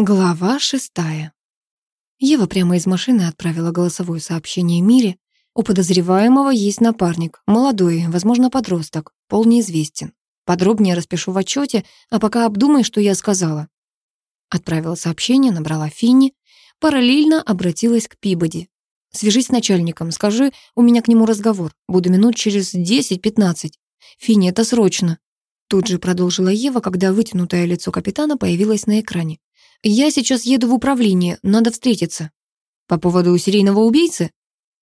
Глава шестая. Ева прямо из машины отправила голосовое сообщение Мире. У подозреваемого есть напарник, молодой, возможно, подросток, пол неизвестен. Подробнее распишу в отчете, а пока обдумай, что я сказала. Отправила сообщение, набрала Финни, параллельно обратилась к Пибоди. «Свяжись с начальником, скажи, у меня к нему разговор. Буду минут через 10-15. Финни, это срочно». Тут же продолжила Ева, когда вытянутое лицо капитана появилось на экране. Я сейчас еду в управление, надо встретиться. По поводу серийного убийцы?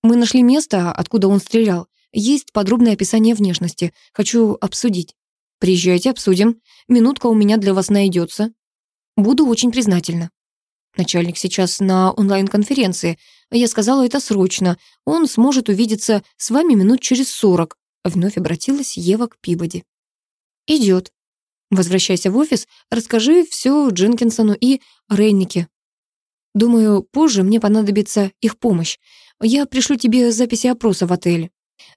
Мы нашли место, откуда он стрелял. Есть подробное описание внешности. Хочу обсудить. Приезжайте, обсудим. Минутка у меня для вас найдется. Буду очень признательна. Начальник сейчас на онлайн-конференции. Я сказала это срочно. Он сможет увидеться с вами минут через сорок. Вновь обратилась Ева к Пибоди. Идет. Возвращайся в офис, расскажи все Дженкинсону и Рейнике. Думаю, позже мне понадобится их помощь. Я пришлю тебе записи опроса в отеле.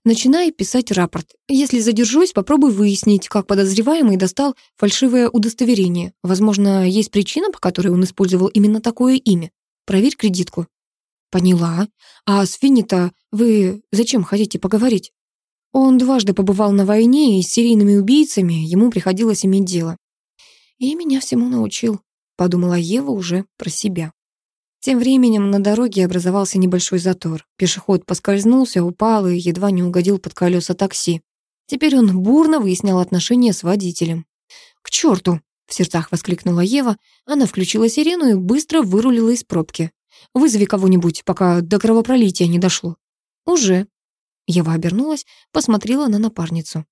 Начинай писать рапорт. Если задержусь, попробуй выяснить, как подозреваемый достал фальшивое удостоверение. Возможно, есть причина, по которой он использовал именно такое имя. Проверь кредитку. Поняла. А с Финни-то вы зачем хотите поговорить? Он дважды побывал на войне, и с серийными убийцами ему приходилось иметь дело. «И меня всему научил», — подумала Ева уже про себя. Тем временем на дороге образовался небольшой затор. Пешеход поскользнулся, упал и едва не угодил под колеса такси. Теперь он бурно выяснял отношения с водителем. «К черту!» — в сердцах воскликнула Ева. Она включила сирену и быстро вырулила из пробки. «Вызови кого-нибудь, пока до кровопролития не дошло». «Уже», Ева обернулась, посмотрела на напарницу.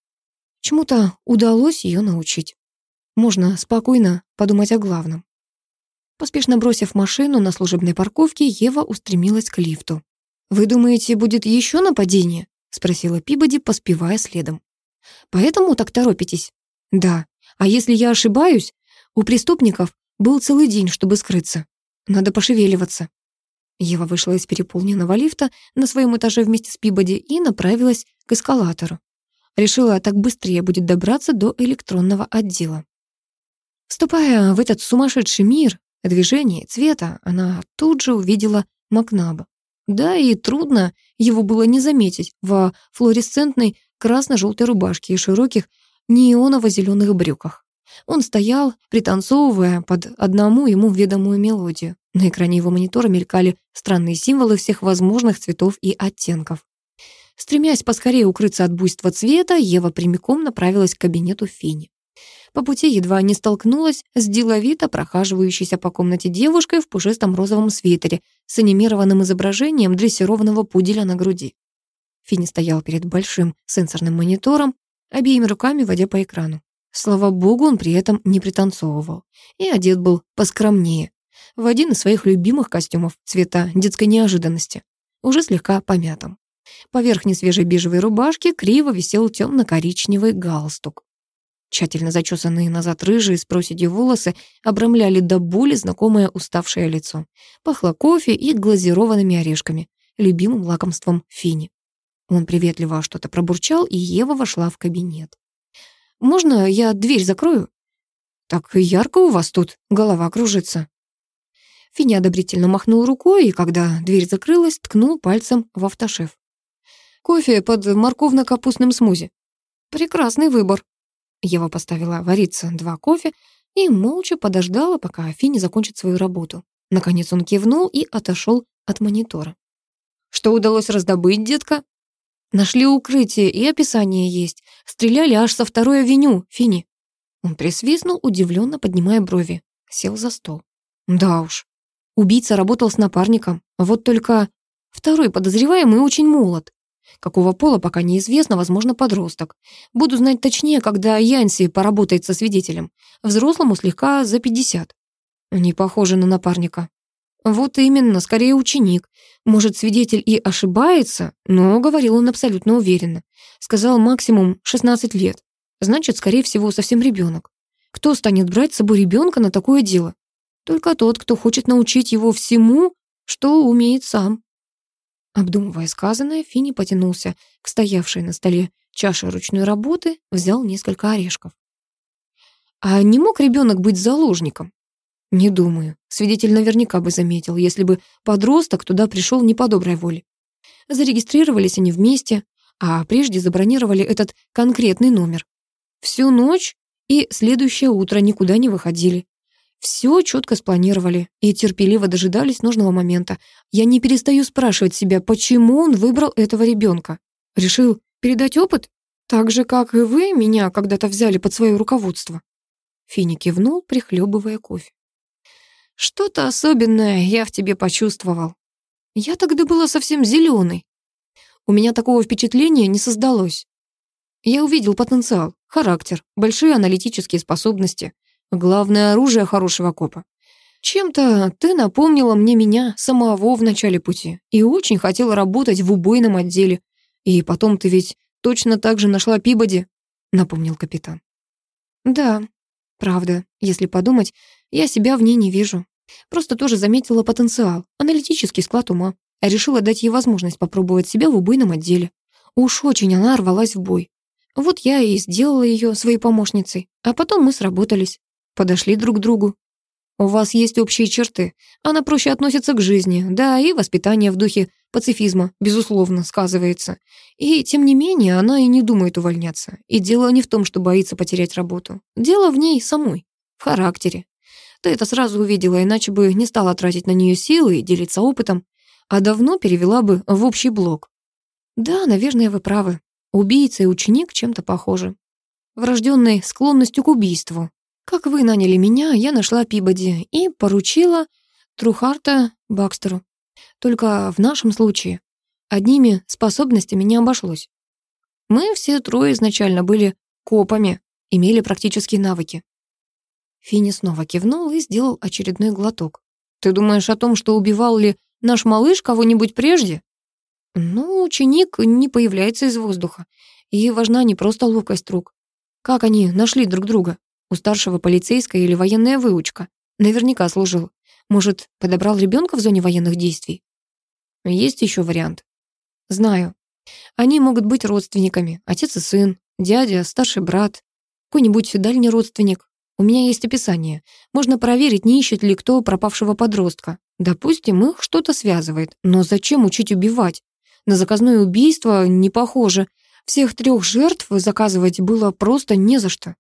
Чему-то удалось ее научить. Можно спокойно подумать о главном. Поспешно бросив машину на служебной парковке, Ева устремилась к лифту. «Вы думаете, будет еще нападение?» — спросила Пибоди, поспевая следом. «Поэтому так торопитесь?» «Да. А если я ошибаюсь, у преступников был целый день, чтобы скрыться. Надо пошевеливаться». Ева вышла из переполненного лифта на своем этаже вместе с Пибоди и направилась к эскалатору. Решила, так быстрее будет добраться до электронного отдела. Вступая в этот сумасшедший мир движения цвета, она тут же увидела Макнаба. Да, и трудно его было не заметить во флуоресцентной красно-желтой рубашке и широких неоново-зеленых брюках. Он стоял, пританцовывая под одному ему ведомую мелодию. На экране его монитора мелькали странные символы всех возможных цветов и оттенков. Стремясь поскорее укрыться от буйства цвета, Ева прямиком направилась к кабинету Фини. По пути едва не столкнулась с деловито прохаживающейся по комнате девушкой в пушистом розовом свитере с анимированным изображением дрессированного пуделя на груди. Фини стоял перед большим сенсорным монитором, обеими руками водя по экрану. Слава богу, он при этом не пританцовывал. И одет был поскромнее, в один из своих любимых костюмов цвета детской неожиданности, уже слегка помятым. Поверх несвежей бежевой рубашки криво висел темно-коричневый галстук. Тщательно зачесанные назад рыжие с проседью волосы обрамляли до боли знакомое уставшее лицо. Пахло кофе и глазированными орешками, любимым лакомством Фини. Он приветливо что-то пробурчал, и Ева вошла в кабинет. «Можно я дверь закрою?» «Так ярко у вас тут, голова кружится». Финя одобрительно махнул рукой, и когда дверь закрылась, ткнул пальцем в автошеф. «Кофе под морковно-капустным смузи». «Прекрасный выбор». Ева поставила вариться два кофе и молча подождала, пока Фини закончит свою работу. Наконец он кивнул и отошел от монитора. «Что удалось раздобыть, детка?» «Нашли укрытие, и описание есть. Стреляли аж со второй авеню, Фини». Он присвистнул, удивленно поднимая брови. Сел за стол. «Да уж, Убийца работал с напарником, вот только второй подозреваемый очень молод. Какого пола пока неизвестно, возможно, подросток. Буду знать точнее, когда Янси поработает со свидетелем. Взрослому слегка за 50. Не похоже на напарника. Вот именно, скорее ученик. Может, свидетель и ошибается, но говорил он абсолютно уверенно. Сказал максимум 16 лет. Значит, скорее всего, совсем ребенок. Кто станет брать с собой ребенка на такое дело? Только тот, кто хочет научить его всему, что умеет сам. Обдумывая сказанное, Фини потянулся к стоявшей на столе чаше ручной работы, взял несколько орешков. А не мог ребенок быть заложником? Не думаю. Свидетель наверняка бы заметил, если бы подросток туда пришел не по доброй воле. Зарегистрировались они вместе, а прежде забронировали этот конкретный номер. Всю ночь и следующее утро никуда не выходили. Все четко спланировали и терпеливо дожидались нужного момента. Я не перестаю спрашивать себя, почему он выбрал этого ребенка. Решил передать опыт? Так же, как и вы меня когда-то взяли под свое руководство. Фини кивнул, прихлебывая кофе. Что-то особенное я в тебе почувствовал. Я тогда была совсем зеленой. У меня такого впечатления не создалось. Я увидел потенциал, характер, большие аналитические способности. Главное оружие хорошего копа. Чем-то ты напомнила мне меня самого в начале пути и очень хотела работать в убойном отделе. И потом ты ведь точно так же нашла Пибоди, напомнил капитан. Да, правда, если подумать, я себя в ней не вижу. Просто тоже заметила потенциал, аналитический склад ума, а решила дать ей возможность попробовать себя в убойном отделе. Уж очень она рвалась в бой. Вот я и сделала ее своей помощницей, а потом мы сработались, подошли друг к другу. У вас есть общие черты. Она проще относится к жизни, да, и воспитание в духе пацифизма, безусловно, сказывается. И, тем не менее, она и не думает увольняться. И дело не в том, что боится потерять работу. Дело в ней самой, в характере. Ты это сразу увидела, иначе бы не стала тратить на нее силы и делиться опытом, а давно перевела бы в общий блок. Да, наверное, вы правы. Убийца и ученик чем-то похожи. Врожденной склонностью к убийству. Как вы наняли меня, я нашла Пибоди и поручила Трухарта Бакстеру. Только в нашем случае одними способностями не обошлось. Мы все трое изначально были копами, имели практические навыки. Финни снова кивнул и сделал очередной глоток. «Ты думаешь о том, что убивал ли наш малыш кого-нибудь прежде?» Ну, ученик не появляется из воздуха, и важна не просто ловкость рук. Как они нашли друг друга? У старшего полицейская или военная выучка. Наверняка служил. Может, подобрал ребенка в зоне военных действий? Есть еще вариант. Знаю. Они могут быть родственниками. Отец и сын, дядя, старший брат, какой-нибудь дальний родственник. У меня есть описание. Можно проверить, не ищет ли кто пропавшего подростка. Допустим, их что-то связывает. Но зачем учить убивать? На заказное убийство не похоже. Всех трех жертв заказывать было просто не за что.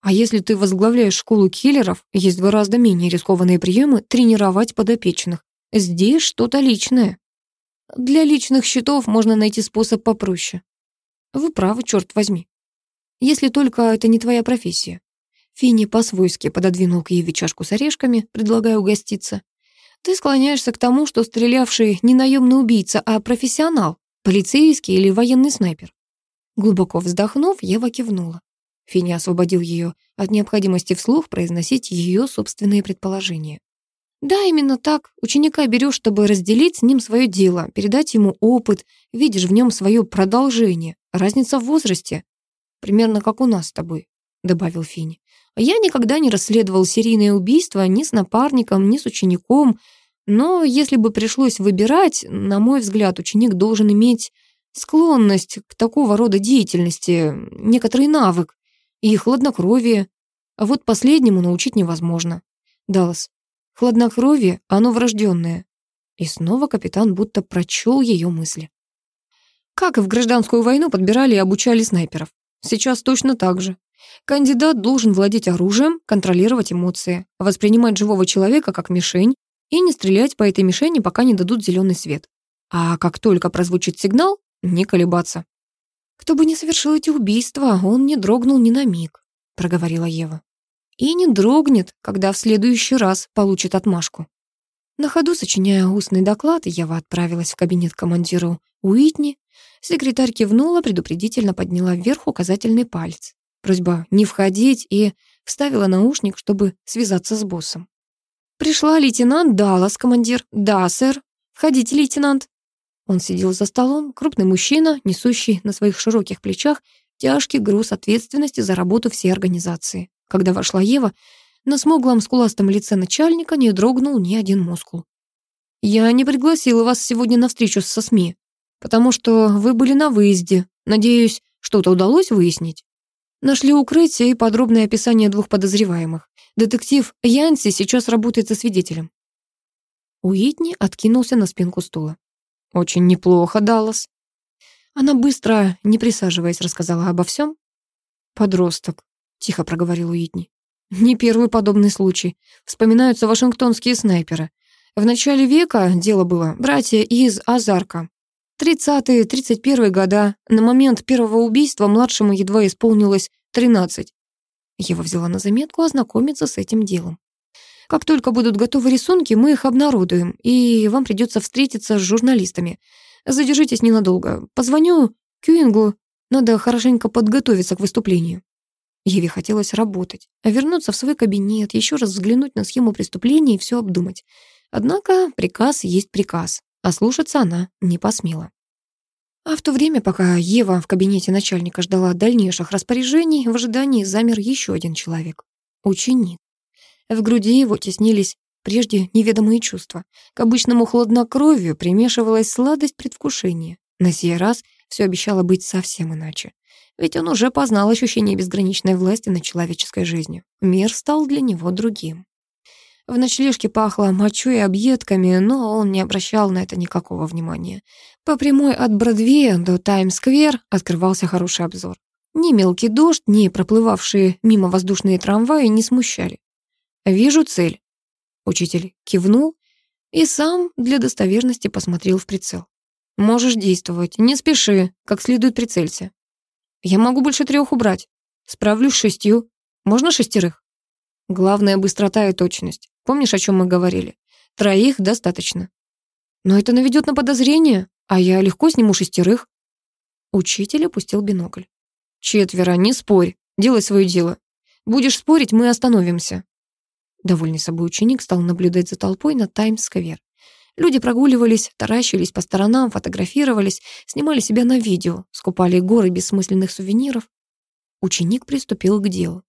А если ты возглавляешь школу киллеров, есть гораздо менее рискованные приемы тренировать подопечных. Здесь что-то личное. Для личных счетов можно найти способ попроще. Вы правы, черт возьми. Если только это не твоя профессия. Финни по-свойски пододвинул к Еве чашку с орешками, предлагая угоститься. Ты склоняешься к тому, что стрелявший не наемный убийца, а профессионал, полицейский или военный снайпер. Глубоко вздохнув, Ева кивнула. Финни освободил ее от необходимости вслух произносить ее собственные предположения. Да, именно так. Ученика берешь, чтобы разделить с ним свое дело, передать ему опыт, видишь в нем свое продолжение. Разница в возрасте. Примерно как у нас с тобой, добавил Финни. Я никогда не расследовал серийное убийство ни с напарником, ни с учеником, но если бы пришлось выбирать, на мой взгляд, ученик должен иметь склонность к такого рода деятельности, некоторый навык и хладнокровие. А вот последнему научить невозможно. Даллас, хладнокровие, оно врожденное. И снова капитан будто прочел ее мысли. Как и в гражданскую войну подбирали и обучали снайперов. Сейчас точно так же. Кандидат должен владеть оружием, контролировать эмоции, воспринимать живого человека как мишень и не стрелять по этой мишени, пока не дадут зеленый свет. А как только прозвучит сигнал, не колебаться. «Кто бы ни совершил эти убийства, он не дрогнул ни на миг», — проговорила Ева. «И не дрогнет, когда в следующий раз получит отмашку». На ходу, сочиняя устный доклад, Ева отправилась в кабинет командиру Уитни. Секретарь кивнула, предупредительно подняла вверх указательный палец. Просьба не входить и вставила наушник, чтобы связаться с боссом. «Пришла лейтенант Даллас, командир. Да, сэр. Входите, лейтенант». Он сидел за столом, крупный мужчина, несущий на своих широких плечах тяжкий груз ответственности за работу всей организации. Когда вошла Ева, на смуглом скуластом лице начальника не дрогнул ни один мускул. «Я не пригласила вас сегодня на встречу со СМИ, потому что вы были на выезде. Надеюсь, что-то удалось выяснить?» Нашли укрытие и подробное описание двух подозреваемых. Детектив Янси сейчас работает со свидетелем. Уитни откинулся на спинку стула. «Очень неплохо, Даллас». Она быстро, не присаживаясь, рассказала обо всем. «Подросток», — тихо проговорил Уитни. «Не первый подобный случай. Вспоминаются вашингтонские снайперы. В начале века дело было братья из Азарка. 30-31 года. На момент первого убийства младшему едва исполнилось 13. Ева взяла на заметку ознакомиться с этим делом. Как только будут готовы рисунки, мы их обнародуем, и вам придется встретиться с журналистами. Задержитесь ненадолго. Позвоню Кюингу. Надо хорошенько подготовиться к выступлению. Еве хотелось работать, а вернуться в свой кабинет, еще раз взглянуть на схему преступления и все обдумать. Однако приказ есть приказ, а слушаться она не посмела. А в то время, пока Ева в кабинете начальника ждала дальнейших распоряжений, в ожидании замер еще один человек — ученик. В груди его теснились прежде неведомые чувства. К обычному хладнокровию примешивалась сладость предвкушения. На сей раз все обещало быть совсем иначе. Ведь он уже познал ощущение безграничной власти над человеческой жизнью. Мир стал для него другим. В ночлежке пахло мочой и объедками, но он не обращал на это никакого внимания. По прямой от Бродвея до Таймс-сквер открывался хороший обзор. Ни мелкий дождь, ни проплывавшие мимо воздушные трамваи не смущали. «Вижу цель». Учитель кивнул и сам для достоверности посмотрел в прицел. «Можешь действовать, не спеши, как следует прицелься». «Я могу больше трех убрать. Справлюсь шестью. Можно шестерых?» «Главное — быстрота и точность. Помнишь, о чем мы говорили? Троих достаточно». «Но это наведет на подозрение, а я легко сниму шестерых». Учитель опустил бинокль. «Четверо, не спорь, делай свое дело. Будешь спорить, мы остановимся». Довольный собой ученик стал наблюдать за толпой на Таймс-сквер. Люди прогуливались, таращились по сторонам, фотографировались, снимали себя на видео, скупали горы бессмысленных сувениров. Ученик приступил к делу.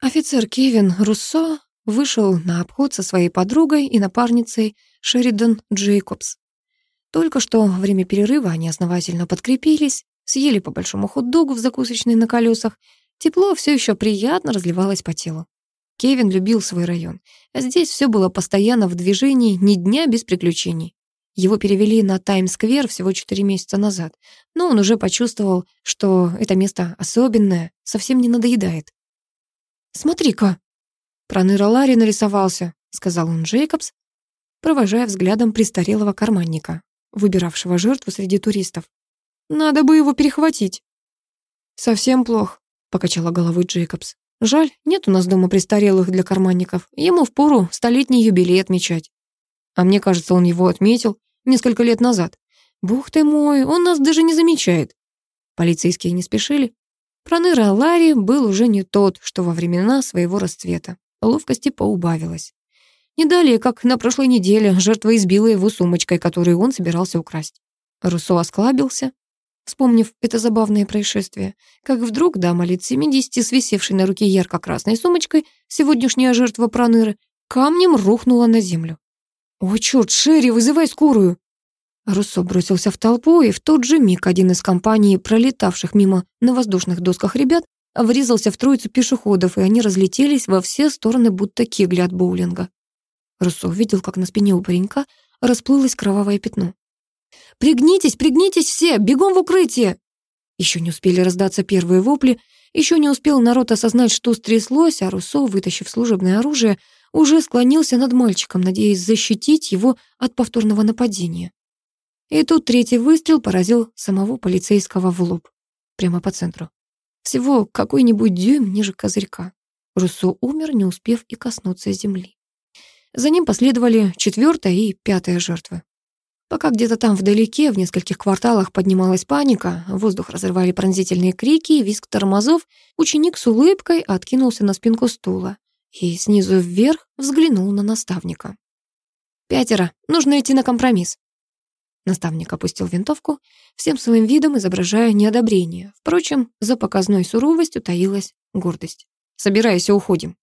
Офицер Кевин Руссо вышел на обход со своей подругой и напарницей Шеридан Джейкобс. Только что во время перерыва они основательно подкрепились, съели по большому хот-догу в закусочной на колесах. Тепло все еще приятно разливалось по телу. Кевин любил свой район. Здесь все было постоянно в движении, ни дня без приключений. Его перевели на Таймс-сквер всего четыре месяца назад, но он уже почувствовал, что это место особенное, совсем не надоедает. «Смотри-ка!» «Проныра Ларри нарисовался», — сказал он Джейкобс, провожая взглядом престарелого карманника, выбиравшего жертву среди туристов. «Надо бы его перехватить». «Совсем плохо», — покачала головой Джейкобс. Жаль, нет у нас дома престарелых для карманников. Ему впору столетний юбилей отмечать. А мне кажется, он его отметил несколько лет назад. Бог ты мой, он нас даже не замечает. Полицейские не спешили. Проныра Ларри был уже не тот, что во времена своего расцвета. Ловкости поубавилось. Не далее, как на прошлой неделе, жертва избила его сумочкой, которую он собирался украсть. Руссо осклабился, вспомнив это забавное происшествие, как вдруг дама лет 70, свисевшей на руке ярко-красной сумочкой, сегодняшняя жертва проныры, камнем рухнула на землю. «О, чёрт, Шерри, вызывай скорую!» Руссо бросился в толпу, и в тот же миг один из компаний, пролетавших мимо на воздушных досках ребят, врезался в троицу пешеходов, и они разлетелись во все стороны, будто кегли от боулинга. Руссо увидел, как на спине у паренька расплылось кровавое пятно. «Пригнитесь, пригнитесь все! Бегом в укрытие!» Еще не успели раздаться первые вопли, еще не успел народ осознать, что стряслось, а Руссо, вытащив служебное оружие, уже склонился над мальчиком, надеясь защитить его от повторного нападения. И тут третий выстрел поразил самого полицейского в лоб, прямо по центру. Всего какой-нибудь дюйм ниже козырька. Руссо умер, не успев и коснуться земли. За ним последовали четвертая и пятая жертвы. Пока где-то там вдалеке, в нескольких кварталах поднималась паника, воздух разрывали пронзительные крики и визг тормозов, ученик с улыбкой откинулся на спинку стула и снизу вверх взглянул на наставника. «Пятеро, нужно идти на компромисс». Наставник опустил винтовку, всем своим видом изображая неодобрение. Впрочем, за показной суровостью таилась гордость. «Собирайся, уходим».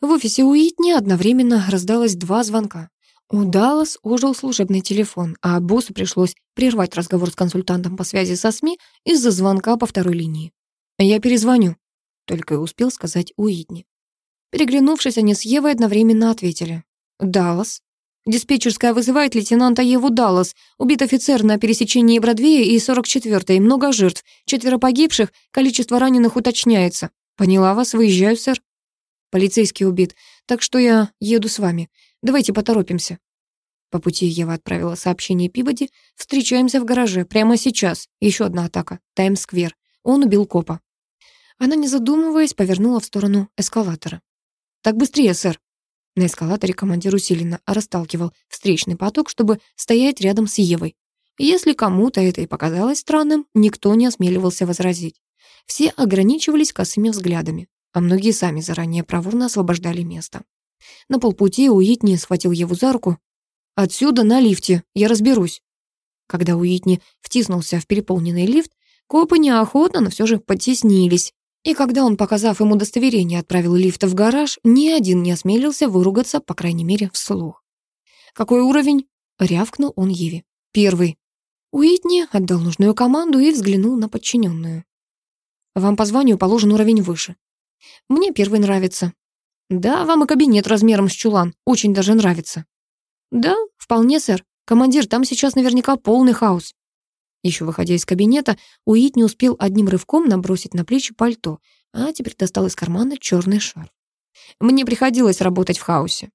В офисе Уитни одновременно раздалось два звонка. У Даллас ожил служебный телефон, а боссу пришлось прервать разговор с консультантом по связи со СМИ из-за звонка по второй линии. «Я перезвоню», — только и успел сказать Уитни. Переглянувшись, они с Евой одновременно ответили. «Даллас». Диспетчерская вызывает лейтенанта Еву Даллас. Убит офицер на пересечении Бродвея и 44-й. Много жертв. Четверо погибших. Количество раненых уточняется. Поняла вас, выезжаю, сэр. Полицейский убит. Так что я еду с вами. Давайте поторопимся. По пути Ева отправила сообщение Пибоди. Встречаемся в гараже. Прямо сейчас. Еще одна атака. Таймс-сквер. Он убил копа. Она, не задумываясь, повернула в сторону эскалатора. «Так быстрее, сэр!» На эскалаторе командир усиленно расталкивал встречный поток, чтобы стоять рядом с Евой. Если кому-то это и показалось странным, никто не осмеливался возразить. Все ограничивались косыми взглядами, а многие сами заранее проворно освобождали место. На полпути Уитни схватил Еву за руку. «Отсюда на лифте, я разберусь». Когда Уитни втиснулся в переполненный лифт, копы неохотно, но все же подтеснились, и когда он, показав ему удостоверение, отправил лифта в гараж, ни один не осмелился выругаться, по крайней мере, вслух. «Какой уровень?» — рявкнул он Еве. «Первый». Уитни отдал нужную команду и взглянул на подчиненную. «Вам по званию положен уровень выше. Мне первый нравится». «Да, вам и кабинет размером с чулан. Очень даже нравится». «Да, вполне, сэр. Командир, там сейчас наверняка полный хаос. Еще выходя из кабинета, Уит не успел одним рывком набросить на плечи пальто, а теперь достал из кармана черный шар. «Мне приходилось работать в хаосе».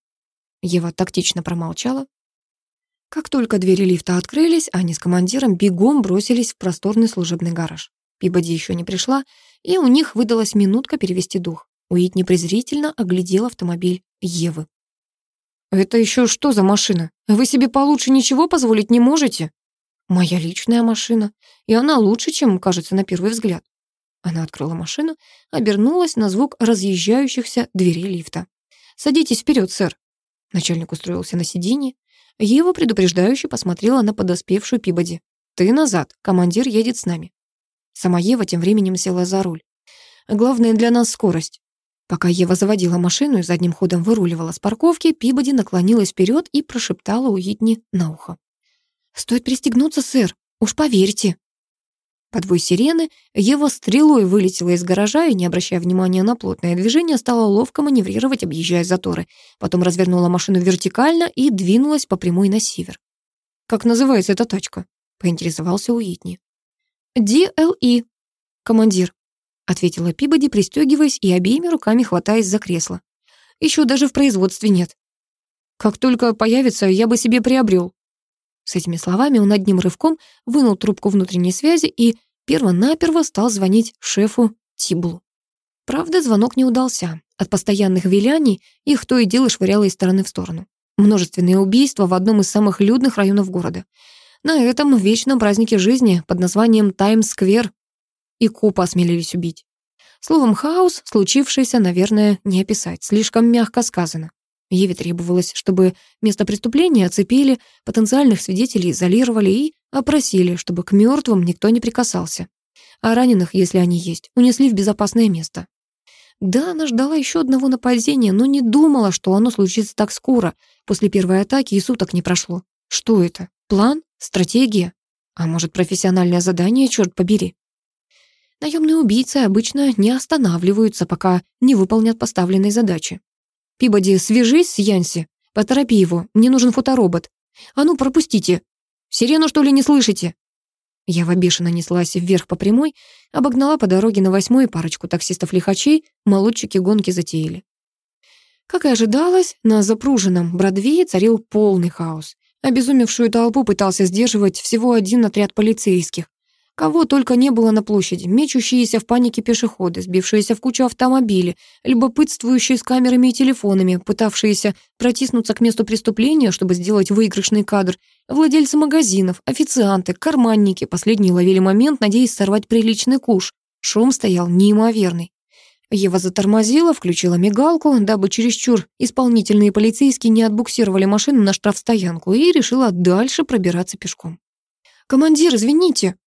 Ева тактично промолчала. Как только двери лифта открылись, они с командиром бегом бросились в просторный служебный гараж. Пибоди еще не пришла, и у них выдалась минутка перевести дух. Уит непрезрительно оглядел автомобиль Евы. «Это еще что за машина? Вы себе получше ничего позволить не можете?» Моя личная машина, и она лучше, чем кажется на первый взгляд. Она открыла машину, обернулась на звук разъезжающихся дверей лифта. «Садитесь вперед, сэр». Начальник устроился на сиденье. Ева предупреждающе посмотрела на подоспевшую Пибоди. «Ты назад, командир едет с нами». Сама Ева тем временем села за руль. «Главное для нас скорость». Пока Ева заводила машину и задним ходом выруливала с парковки, Пибоди наклонилась вперед и прошептала Уитни на ухо. «Стоит пристегнуться, сэр, уж поверьте». Подвой сирены, Ева стрелой вылетела из гаража и, не обращая внимания на плотное движение, стала ловко маневрировать, объезжая заторы. Потом развернула машину вертикально и двинулась по прямой на север. «Как называется эта тачка?» — поинтересовался Уитни. «DLE, командир», — ответила Пибоди, пристегиваясь и обеими руками хватаясь за кресло. «Еще даже в производстве нет». «Как только появится, я бы себе приобрел», с этими словами он одним рывком вынул трубку внутренней связи и перво-наперво стал звонить шефу Тиблу. Правда, звонок не удался. От постоянных виляний их то и дело швыряло из стороны в сторону. Множественные убийства в одном из самых людных районов города. На этом вечном празднике жизни под названием Таймс-сквер и копы осмелились убить. Словом, хаос, случившийся, наверное, не описать, слишком мягко сказано. Еве требовалось, чтобы место преступления оцепили, потенциальных свидетелей изолировали и опросили, чтобы к мертвым никто не прикасался. А раненых, если они есть, унесли в безопасное место. Да, она ждала еще одного нападения, но не думала, что оно случится так скоро. После первой атаки и суток не прошло. Что это? План? Стратегия? А может, профессиональное задание, черт побери? Наемные убийцы обычно не останавливаются, пока не выполнят поставленной задачи. Пибоди, свяжись с Янси. Поторопи его, мне нужен фоторобот. А ну, пропустите. Сирену, что ли, не слышите?» Я в бешено неслась вверх по прямой, обогнала по дороге на восьмой парочку таксистов-лихачей, молодчики гонки затеяли. Как и ожидалось, на запруженном Бродвее царил полный хаос. Обезумевшую толпу пытался сдерживать всего один отряд полицейских. Кого только не было на площади, мечущиеся в панике пешеходы, сбившиеся в кучу автомобили, любопытствующие с камерами и телефонами, пытавшиеся протиснуться к месту преступления, чтобы сделать выигрышный кадр, владельцы магазинов, официанты, карманники, последние ловили момент, надеясь сорвать приличный куш. Шум стоял неимоверный. Ева затормозила, включила мигалку, дабы чересчур исполнительные полицейские не отбуксировали машину на штрафстоянку и решила дальше пробираться пешком. «Командир, извините!»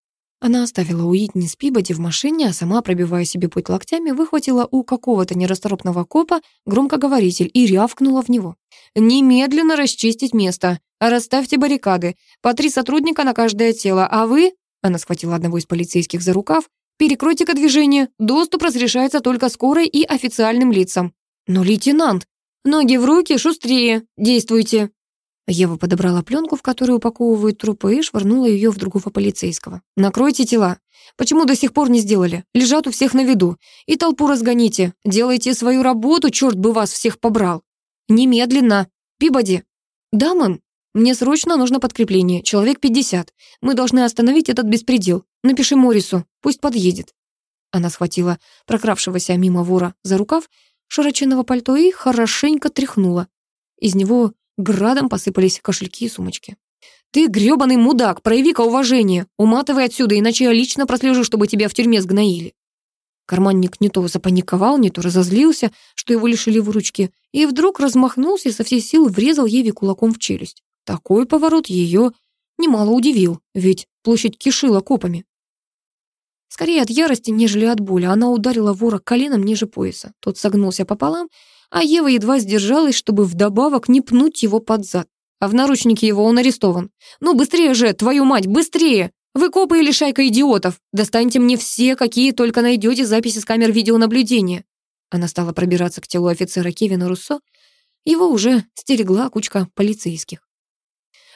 Она оставила Уитни с Пибоди в машине, а сама, пробивая себе путь локтями, выхватила у какого-то нерасторопного копа громкоговоритель и рявкнула в него. «Немедленно расчистить место! Расставьте баррикады! По три сотрудника на каждое тело, а вы...» Она схватила одного из полицейских за рукав. перекройте-ка движение. Доступ разрешается только скорой и официальным лицам. Но, лейтенант, ноги в руки, шустрее, действуйте. Ева подобрала пленку, в которую упаковывают трупы, и швырнула ее в другого полицейского. «Накройте тела. Почему до сих пор не сделали? Лежат у всех на виду. И толпу разгоните. Делайте свою работу, черт бы вас всех побрал. Немедленно. Пибоди». «Да, мэм. Мне срочно нужно подкрепление. Человек 50. Мы должны остановить этот беспредел. Напиши Морису. Пусть подъедет». Она схватила прокравшегося мимо вора за рукав широченного пальто и хорошенько тряхнула. Из него Градом посыпались кошельки и сумочки. «Ты грёбаный мудак, прояви-ка уважение. Уматывай отсюда, иначе я лично прослежу, чтобы тебя в тюрьме сгноили». Карманник не то запаниковал, не то разозлился, что его лишили выручки, и вдруг размахнулся и со всей силы врезал Еве кулаком в челюсть. Такой поворот ее немало удивил, ведь площадь кишила копами. Скорее от ярости, нежели от боли, она ударила вора коленом ниже пояса. Тот согнулся пополам а Ева едва сдержалась, чтобы вдобавок не пнуть его под зад. А в наручнике его он арестован. «Ну, быстрее же, твою мать, быстрее! Вы копы или шайка идиотов? Достаньте мне все, какие только найдете записи с камер видеонаблюдения». Она стала пробираться к телу офицера Кевина Руссо. Его уже стерегла кучка полицейских.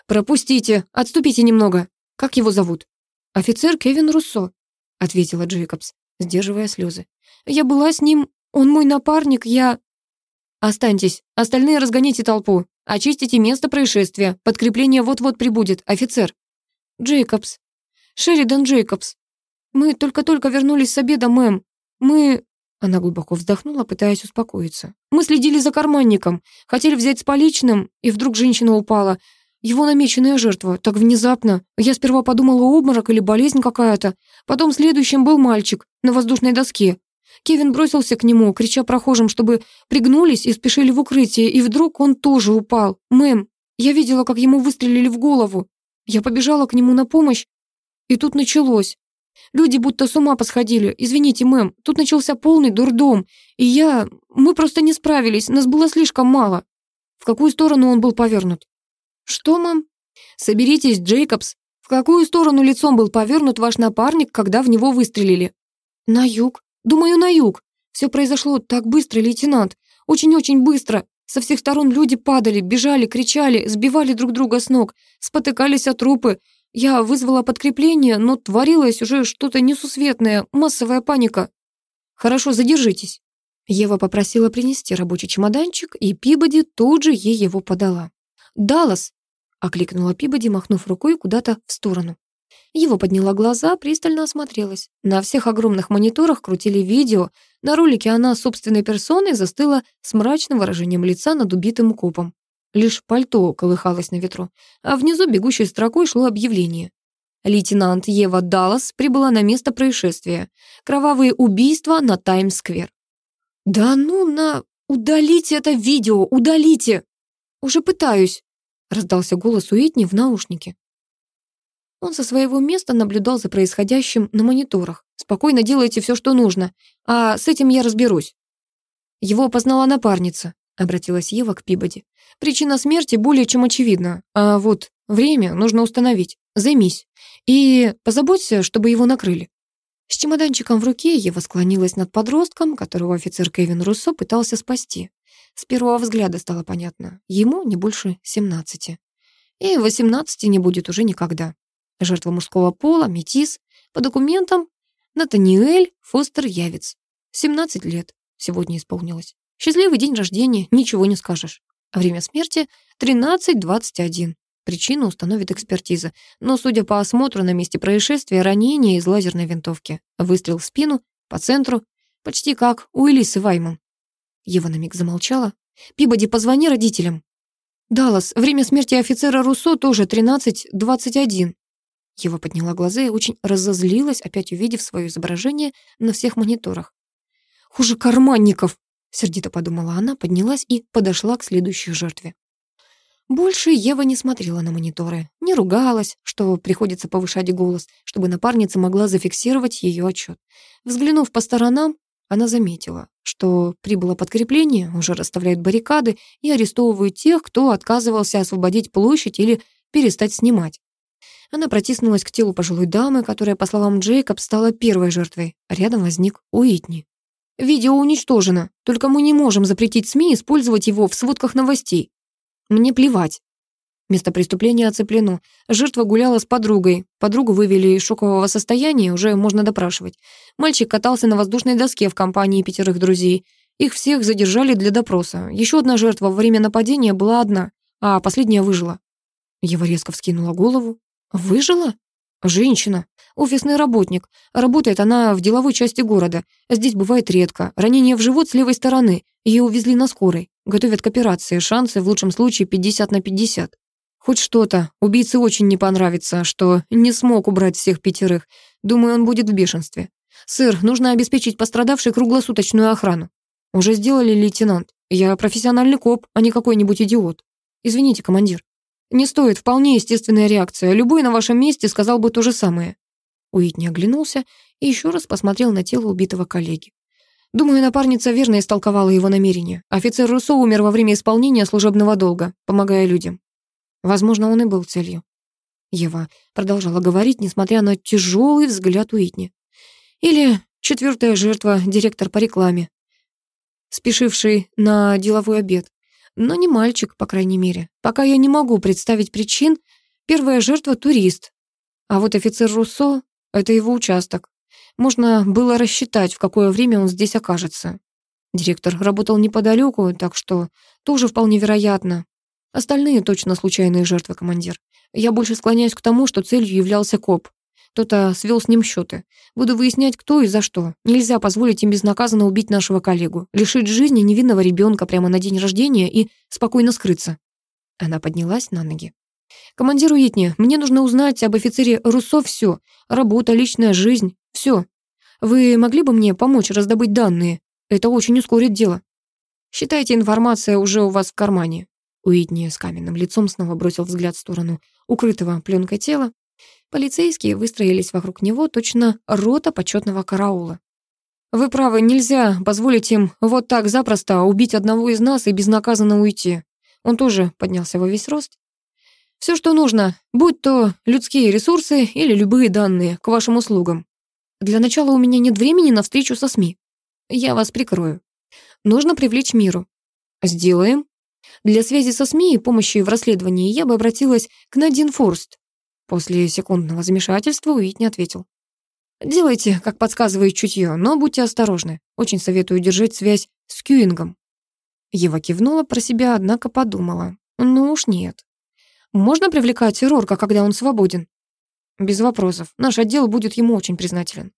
«Пропустите, отступите немного. Как его зовут?» «Офицер Кевин Руссо», — ответила Джейкобс, сдерживая слезы. «Я была с ним, он мой напарник, я...» «Останьтесь, остальные разгоните толпу. Очистите место происшествия. Подкрепление вот-вот прибудет, офицер». «Джейкобс. Шеридан Джейкобс. Мы только-только вернулись с обеда, мэм. Мы...» Она глубоко вздохнула, пытаясь успокоиться. «Мы следили за карманником, хотели взять с поличным, и вдруг женщина упала. Его намеченная жертва. Так внезапно. Я сперва подумала, обморок или болезнь какая-то. Потом следующим был мальчик на воздушной доске. Кевин бросился к нему, крича прохожим, чтобы пригнулись и спешили в укрытие, и вдруг он тоже упал. «Мэм, я видела, как ему выстрелили в голову. Я побежала к нему на помощь, и тут началось. Люди будто с ума посходили. Извините, мэм, тут начался полный дурдом, и я... Мы просто не справились, нас было слишком мало». В какую сторону он был повернут? «Что, мэм?» «Соберитесь, Джейкобс. В какую сторону лицом был повернут ваш напарник, когда в него выстрелили?» «На юг. Думаю, на юг. Все произошло так быстро, лейтенант. Очень-очень быстро. Со всех сторон люди падали, бежали, кричали, сбивали друг друга с ног, спотыкались о трупы. Я вызвала подкрепление, но творилось уже что-то несусветное, массовая паника. Хорошо, задержитесь. Ева попросила принести рабочий чемоданчик, и Пибоди тут же ей его подала. «Даллас!» — окликнула Пибоди, махнув рукой куда-то в сторону. Его подняла глаза, пристально осмотрелась. На всех огромных мониторах крутили видео. На ролике она собственной персоной застыла с мрачным выражением лица над убитым копом. Лишь пальто колыхалось на ветру, а внизу бегущей строкой шло объявление. Лейтенант Ева Даллас прибыла на место происшествия. Кровавые убийства на Таймс-сквер. «Да ну на... Удалите это видео! Удалите!» «Уже пытаюсь!» — раздался голос Уитни в наушнике. Он со своего места наблюдал за происходящим на мониторах. «Спокойно делайте все, что нужно, а с этим я разберусь». Его опознала напарница, обратилась Ева к Пибоди. Причина смерти более чем очевидна, а вот время нужно установить. Займись. И позаботься, чтобы его накрыли. С чемоданчиком в руке Ева склонилась над подростком, которого офицер Кевин Руссо пытался спасти. С первого взгляда стало понятно, ему не больше семнадцати. И восемнадцати не будет уже никогда. Жертва мужского пола, метис. По документам Натаниэль Фостер Явец. 17 лет. Сегодня исполнилось. Счастливый день рождения, ничего не скажешь. Время смерти 13.21. Причину установит экспертиза. Но, судя по осмотру на месте происшествия, ранение из лазерной винтовки. Выстрел в спину, по центру, почти как у Элисы Вайман. Ева на миг замолчала. «Пибоди, позвони родителям». «Даллас, время смерти офицера Руссо тоже 13.21. Ева подняла глаза и очень разозлилась, опять увидев свое изображение на всех мониторах. «Хуже карманников!» — сердито подумала она, поднялась и подошла к следующей жертве. Больше Ева не смотрела на мониторы, не ругалась, что приходится повышать голос, чтобы напарница могла зафиксировать ее отчет. Взглянув по сторонам, она заметила, что прибыло подкрепление, уже расставляют баррикады и арестовывают тех, кто отказывался освободить площадь или перестать снимать. Она протиснулась к телу пожилой дамы, которая, по словам Джейкоб, стала первой жертвой. Рядом возник Уитни. «Видео уничтожено, только мы не можем запретить СМИ использовать его в сводках новостей. Мне плевать». Место преступления оцеплено. Жертва гуляла с подругой. Подругу вывели из шокового состояния, уже можно допрашивать. Мальчик катался на воздушной доске в компании пятерых друзей. Их всех задержали для допроса. Еще одна жертва во время нападения была одна, а последняя выжила. Ева резко вскинула голову. Выжила? Женщина. Офисный работник. Работает она в деловой части города. Здесь бывает редко. Ранение в живот с левой стороны. Ее увезли на скорой. Готовят к операции. Шансы в лучшем случае 50 на 50. Хоть что-то. Убийце очень не понравится, что не смог убрать всех пятерых. Думаю, он будет в бешенстве. Сэр, нужно обеспечить пострадавшей круглосуточную охрану. Уже сделали, лейтенант. Я профессиональный коп, а не какой-нибудь идиот. Извините, командир. Не стоит, вполне естественная реакция. Любой на вашем месте сказал бы то же самое. Уитни оглянулся и еще раз посмотрел на тело убитого коллеги. Думаю, напарница верно истолковала его намерение. Офицер Руссо умер во время исполнения служебного долга, помогая людям. Возможно, он и был целью. Ева продолжала говорить, несмотря на тяжелый взгляд Уитни. Или четвертая жертва, директор по рекламе, спешивший на деловой обед. Но не мальчик, по крайней мере. Пока я не могу представить причин. Первая жертва — турист. А вот офицер Руссо — это его участок. Можно было рассчитать, в какое время он здесь окажется. Директор работал неподалеку, так что тоже вполне вероятно. Остальные точно случайные жертвы, командир. Я больше склоняюсь к тому, что целью являлся коп. Кто-то свел с ним счеты. Буду выяснять, кто и за что. Нельзя позволить им безнаказанно убить нашего коллегу, лишить жизни невинного ребенка прямо на день рождения и спокойно скрыться. Она поднялась на ноги. «Командир Уитни, мне нужно узнать об офицере Руссо все. Работа, личная жизнь, все. Вы могли бы мне помочь раздобыть данные? Это очень ускорит дело. Считайте, информация уже у вас в кармане». Уитни с каменным лицом снова бросил взгляд в сторону укрытого пленкой тела. Полицейские выстроились вокруг него, точно рота почетного караула. «Вы правы, нельзя позволить им вот так запросто убить одного из нас и безнаказанно уйти». Он тоже поднялся во весь рост. «Все, что нужно, будь то людские ресурсы или любые данные, к вашим услугам. Для начала у меня нет времени на встречу со СМИ. Я вас прикрою. Нужно привлечь миру. Сделаем. Для связи со СМИ и помощи в расследовании я бы обратилась к Надин Форст. После секундного замешательства Уитни ответил. «Делайте, как подсказывает чутье, но будьте осторожны. Очень советую держать связь с Кьюингом». Ева кивнула про себя, однако подумала. «Ну уж нет. Можно привлекать Рорка, когда он свободен?» «Без вопросов. Наш отдел будет ему очень признателен».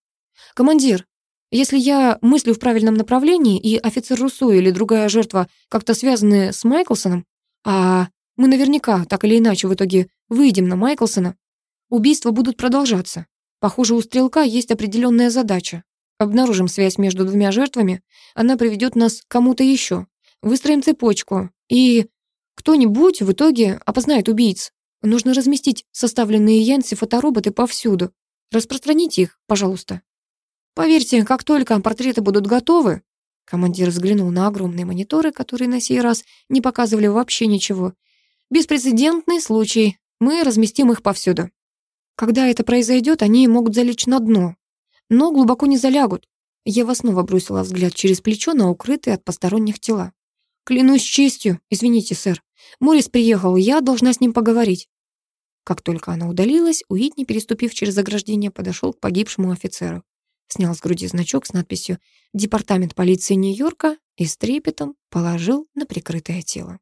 «Командир, если я мыслю в правильном направлении, и офицер Руссо или другая жертва как-то связаны с Майклсоном, а мы наверняка, так или иначе, в итоге выйдем на Майклсона. Убийства будут продолжаться. Похоже, у стрелка есть определенная задача. Обнаружим связь между двумя жертвами, она приведет нас к кому-то еще. Выстроим цепочку, и кто-нибудь в итоге опознает убийц. Нужно разместить составленные Янси фотороботы повсюду. Распространите их, пожалуйста. Поверьте, как только портреты будут готовы, командир взглянул на огромные мониторы, которые на сей раз не показывали вообще ничего, Беспрецедентный случай. Мы разместим их повсюду. Когда это произойдет, они могут залечь на дно, но глубоко не залягут. Ева снова бросила взгляд через плечо на укрытые от посторонних тела. «Клянусь честью, извините, сэр. Морис приехал, я должна с ним поговорить». Как только она удалилась, Уитни, переступив через ограждение, подошел к погибшему офицеру. Снял с груди значок с надписью «Департамент полиции Нью-Йорка» и с трепетом положил на прикрытое тело.